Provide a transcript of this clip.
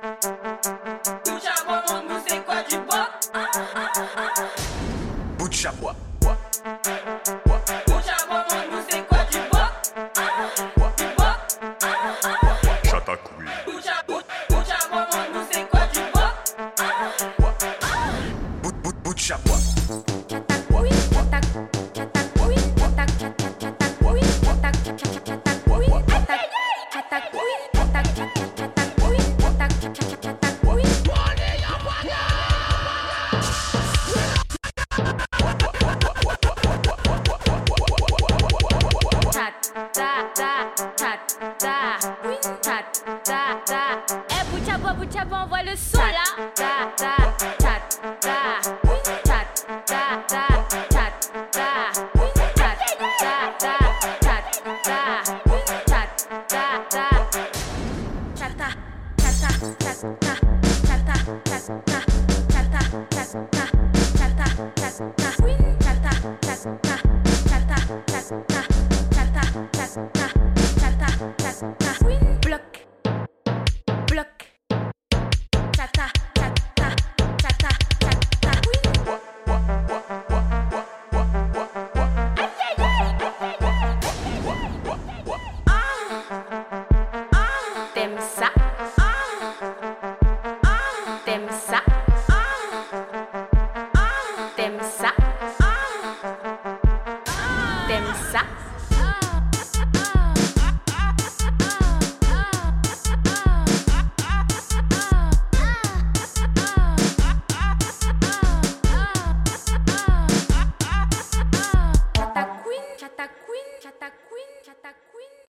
Bout de chabois, c'est quoi du bois? Ah, ah, ah, Bout de chabois. É bucha bom, tá tá tá tá tá them suck.